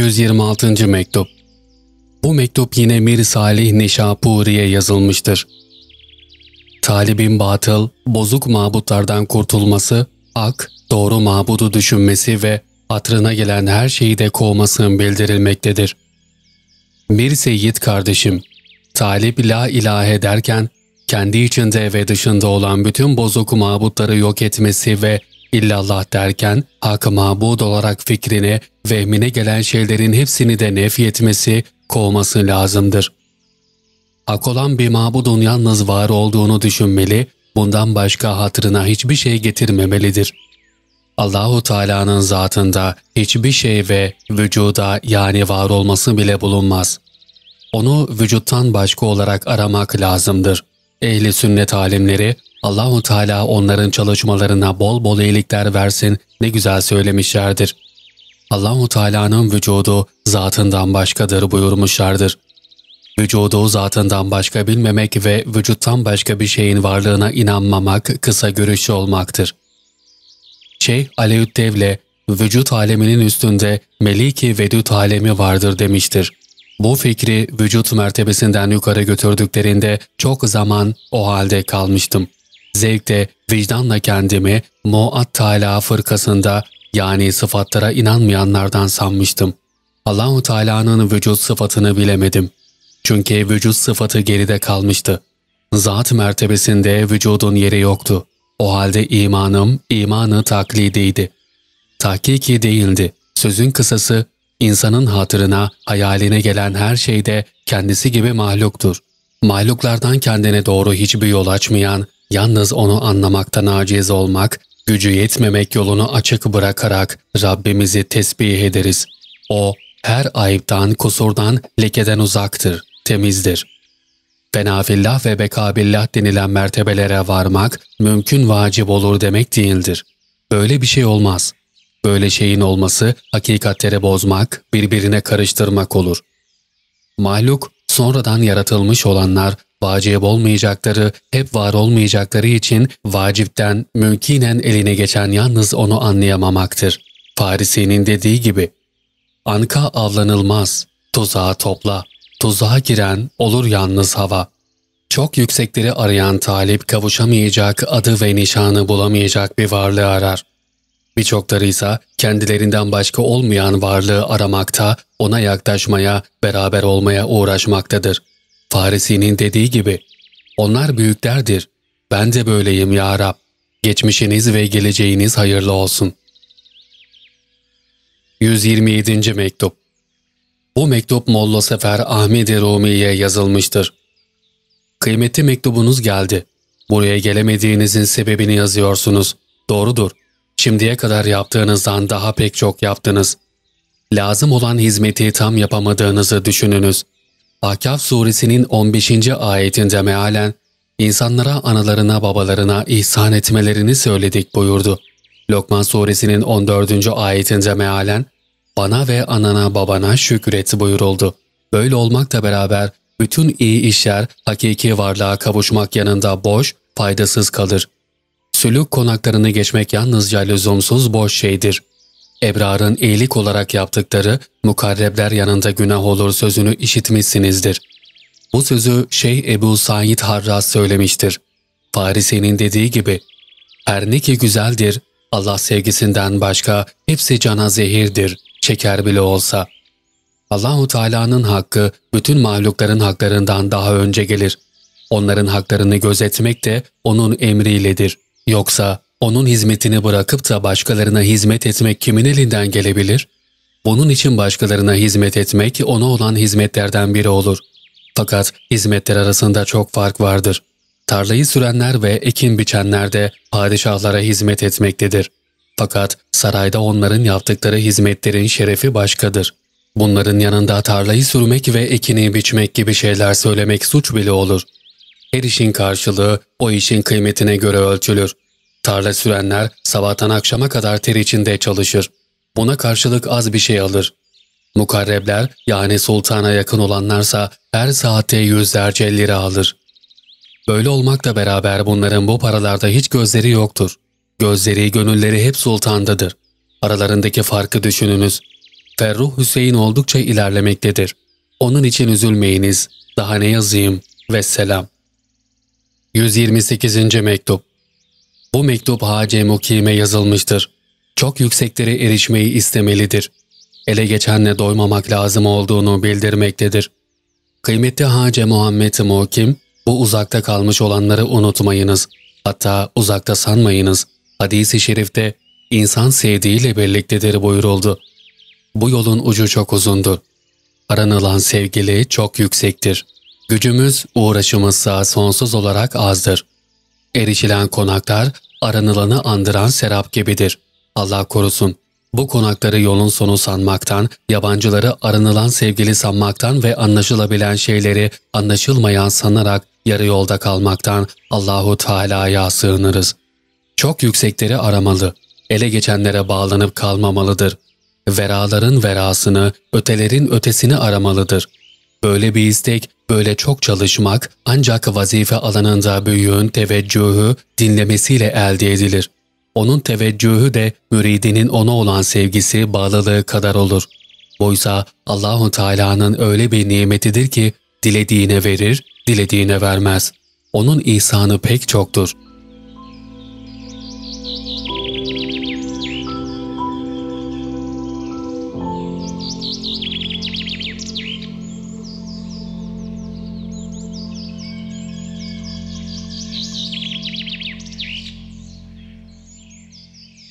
126. Mektup Bu mektup yine Mir Salih Nişapuri'ye yazılmıştır. Talibin batıl, bozuk mabutlardan kurtulması, ak, doğru mabudu düşünmesi ve hatrına gelen her şeyi de kovmasının bildirilmektedir. Bir seyyid kardeşim, Talip la ilahe derken, kendi içinde ve dışında olan bütün bozuk mabutları yok etmesi ve illallah derken, hak mabud olarak fikrine, vehmine gelen şeylerin hepsini de nef etmesi, kovması lazımdır. Hak olan bir mabudun yalnız var olduğunu düşünmeli, bundan başka hatırına hiçbir şey getirmemelidir. Allahu Teala'nın zatında hiçbir şey ve vücuda yani var olması bile bulunmaz. Onu vücuttan başka olarak aramak lazımdır. Ehli sünnet alimleri Allahu Teala onların çalışmalarına bol bol iyilikler versin ne güzel söylemişlerdir. Allahu Teala'nın vücudu zatından başkadır buyurmuşlardır. Vücudu zatından başka bilmemek ve vücuttan başka bir şeyin varlığına inanmamak kısa görüşü olmaktır. Şeyh Aleyhüddevle vücut aleminin üstünde meliki vedüt alemi vardır demiştir. Bu fikri vücut mertebesinden yukarı götürdüklerinde çok zaman o halde kalmıştım. Zevkte, vicdanla kendimi Muat fırkasında yani sıfatlara inanmayanlardan sanmıştım. Allahu Teala'nın vücut sıfatını bilemedim. Çünkü vücut sıfatı geride kalmıştı. Zat mertebesinde vücudun yeri yoktu. O halde imanım, imanı taklidiydi. Tahkiki değildi. Sözün kısası, insanın hatırına, hayaline gelen her şeyde kendisi gibi mahluktur. Mahluklardan kendine doğru hiçbir yol açmayan, yalnız onu anlamaktan aciz olmak, gücü yetmemek yolunu açık bırakarak Rabbimizi tesbih ederiz. O, her ayıptan, kusurdan, lekeden uzaktır, temizdir. Fenafillah ve bekabillah denilen mertebelere varmak mümkün vacip olur demek değildir. Böyle bir şey olmaz. Böyle şeyin olması hakikatleri bozmak, birbirine karıştırmak olur. Mahluk, sonradan yaratılmış olanlar vacip olmayacakları, hep var olmayacakları için vacipten mümkinen eline geçen yalnız onu anlayamamaktır. Farisi'nin dediği gibi, Anka avlanılmaz, tuzağa topla, tuzağa giren olur yalnız hava. Çok yüksekleri arayan talip kavuşamayacak, adı ve nişanı bulamayacak bir varlığı arar. Birçokları ise kendilerinden başka olmayan varlığı aramakta, ona yaklaşmaya, beraber olmaya uğraşmaktadır. Farisi'nin dediği gibi, onlar büyüklerdir, ben de böyleyim ya Rab. Geçmişiniz ve geleceğiniz hayırlı olsun. 127. Mektup Bu mektup Molla Sefer Ahmet-i Rumi'ye yazılmıştır. Kıymetli mektubunuz geldi. Buraya gelemediğinizin sebebini yazıyorsunuz. Doğrudur. Şimdiye kadar yaptığınızdan daha pek çok yaptınız. Lazım olan hizmeti tam yapamadığınızı düşününüz. Ahkaf suresinin 15. ayetinde mealen, insanlara analarına babalarına ihsan etmelerini söyledik buyurdu. Lokman suresinin 14. ayetinde mealen, bana ve anana babana şükret buyuruldu. Böyle olmakla beraber bütün iyi işler hakiki varlığa kavuşmak yanında boş, faydasız kalır. Sülük konaklarını geçmek yalnızca lüzumsuz boş şeydir. Ebrar'ın iyilik olarak yaptıkları mukarrebler yanında günah olur sözünü işitmişsinizdir. Bu sözü Şeyh Ebu Said Harras söylemiştir. Farisi'nin dediği gibi, her ne ki güzeldir, Allah sevgisinden başka hepsi cana zehirdir, şeker bile olsa. Allahu Teala'nın hakkı bütün mahlukların haklarından daha önce gelir. Onların haklarını gözetmek de onun emriyledir. Yoksa onun hizmetini bırakıp da başkalarına hizmet etmek kimin elinden gelebilir? Bunun için başkalarına hizmet etmek ona olan hizmetlerden biri olur. Fakat hizmetler arasında çok fark vardır. Tarlayı sürenler ve ekin biçenler de padişahlara hizmet etmektedir. Fakat sarayda onların yaptıkları hizmetlerin şerefi başkadır. Bunların yanında tarlayı sürmek ve ekini biçmek gibi şeyler söylemek suç bile olur. Her işin karşılığı o işin kıymetine göre ölçülür. Tarla sürenler sabahtan akşama kadar ter içinde çalışır. Buna karşılık az bir şey alır. Mukarrebler yani sultana yakın olanlarsa her saatte yüzlerce lira alır. Böyle olmakla beraber bunların bu paralarda hiç gözleri yoktur. Gözleri, gönülleri hep sultandadır. Aralarındaki farkı düşününüz. Ferruh Hüseyin oldukça ilerlemektedir. Onun için üzülmeyiniz. Daha ne yazayım? Vesselam. 128. Mektup Bu mektup Hace Mukim'e yazılmıştır. Çok yükseklere erişmeyi istemelidir. Ele geçenle doymamak lazım olduğunu bildirmektedir. Kıymetli Hace Muhammed Mukim, bu uzakta kalmış olanları unutmayınız. Hatta uzakta sanmayınız. Hadis-i şerifte insan sevdiğiyle birliktedir buyuruldu. Bu yolun ucu çok uzundur. Aranılan sevgili çok yüksektir. Gücümüz, uğraşımızsa sonsuz olarak azdır. Erişilen konaklar aranılanı andıran serap gibidir. Allah korusun. Bu konakları yolun sonu sanmaktan, yabancıları aranılan sevgili sanmaktan ve anlaşılabilen şeyleri anlaşılmayan sanarak yarı yolda kalmaktan Allahu Teala'ya sığınırız. Çok yüksekleri aramalı, ele geçenlere bağlanıp kalmamalıdır. Veraların verasını, ötelerin ötesini aramalıdır. Böyle bir istek, böyle çok çalışmak ancak vazife alanında büyüğün teveccühü dinlemesiyle elde edilir. Onun teveccühü de müridinin ona olan sevgisi, bağlılığı kadar olur. Oysa Allahu Teala'nın öyle bir nimetidir ki dilediğine verir, dilediğine vermez. Onun ihsanı pek çoktur.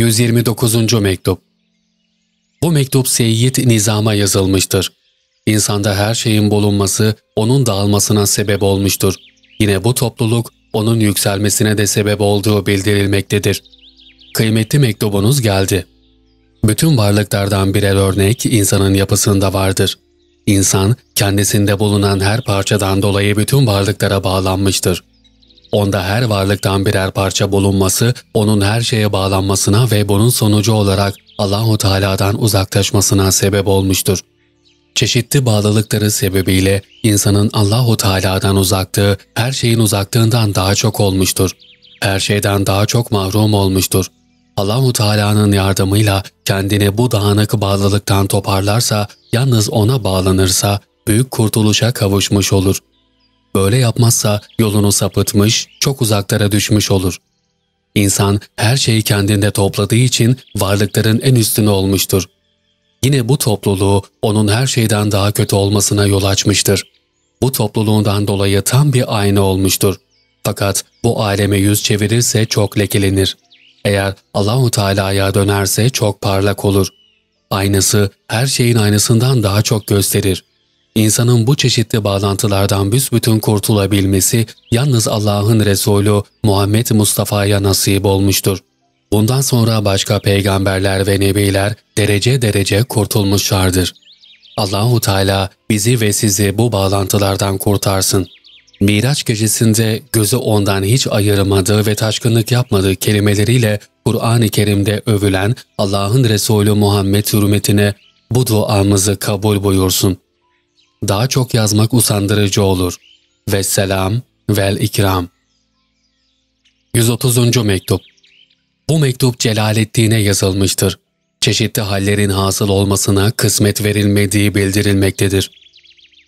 ...129. Mektup Bu mektup Seyyid Nizam'a yazılmıştır. İnsanda her şeyin bulunması onun dağılmasına sebep olmuştur. Yine bu topluluk onun yükselmesine de sebep olduğu bildirilmektedir. Kıymetli mektubunuz geldi. Bütün varlıklardan birer örnek insanın yapısında vardır. İnsan kendisinde bulunan her parçadan dolayı bütün varlıklara bağlanmıştır. Onda her varlıktan birer parça bulunması onun her şeye bağlanmasına ve bunun sonucu olarak Allahu Teala'dan uzaklaşmasına sebep olmuştur. Çeşitli bağlılıkları sebebiyle insanın Allahu Teala'dan uzaklığı her şeyin uzaklığından daha çok olmuştur. Her şeyden daha çok mahrum olmuştur. Allahu Teala'nın yardımıyla kendini bu dağınık bağlılıktan toparlarsa, yalnız ona bağlanırsa büyük kurtuluşa kavuşmuş olur. Böyle yapmazsa yolunu sapıtmış, çok uzaklara düşmüş olur. İnsan her şeyi kendinde topladığı için varlıkların en üstünü olmuştur. Yine bu topluluğu onun her şeyden daha kötü olmasına yol açmıştır. Bu topluluğundan dolayı tam bir ayna olmuştur. Fakat bu aleme yüz çevirirse çok lekelenir. Eğer Allahu Teala'ya dönerse çok parlak olur. Aynası her şeyin aynısından daha çok gösterir. İnsanın bu çeşitli bağlantılardan büsbütün kurtulabilmesi yalnız Allah'ın Resulü Muhammed Mustafa'ya nasip olmuştur. Bundan sonra başka peygamberler ve nebiler derece derece kurtulmuşlardır. Allahu Teala bizi ve sizi bu bağlantılardan kurtarsın. Miraç gecesinde gözü ondan hiç ayırmadığı ve taşkınlık yapmadığı kelimeleriyle Kur'an-ı Kerim'de övülen Allah'ın Resulü Muhammed hürmetine bu duamızı kabul buyursun. Daha çok yazmak usandırıcı olur. Vesselam vel ikram. 130. Mektup Bu mektup Celaleddin'e yazılmıştır. Çeşitli hallerin hasıl olmasına kısmet verilmediği bildirilmektedir.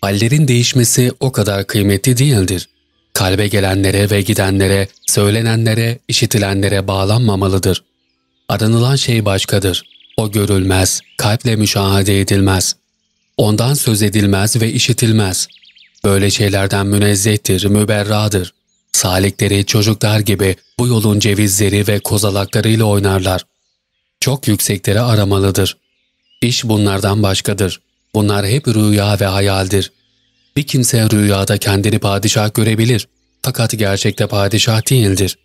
Hallerin değişmesi o kadar kıymetli değildir. Kalbe gelenlere ve gidenlere, söylenenlere, işitilenlere bağlanmamalıdır. Aranılan şey başkadır. O görülmez, kalple müşahede edilmez. Ondan söz edilmez ve işitilmez. Böyle şeylerden münezzehtir, müberradır. Salikleri çocuklar gibi bu yolun cevizleri ve kozalaklarıyla oynarlar. Çok yüksekleri aramalıdır. İş bunlardan başkadır. Bunlar hep rüya ve hayaldir. Bir kimse rüyada kendini padişah görebilir. Fakat gerçekte padişah değildir.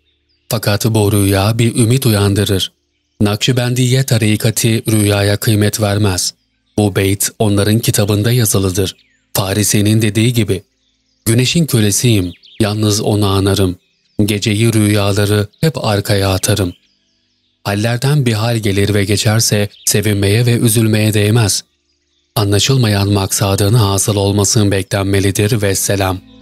Fakat bu rüya bir ümit uyandırır. Nakşibendiye tarikati rüyaya kıymet vermez. Bu beyt onların kitabında yazılıdır. Farisi'nin dediği gibi, Güneşin kölesiyim, yalnız onu anarım. Geceyi rüyaları hep arkaya atarım. Hallerden bir hal gelir ve geçerse sevinmeye ve üzülmeye değmez. Anlaşılmayan maksadın hasıl olmasın beklenmelidir ve selam.''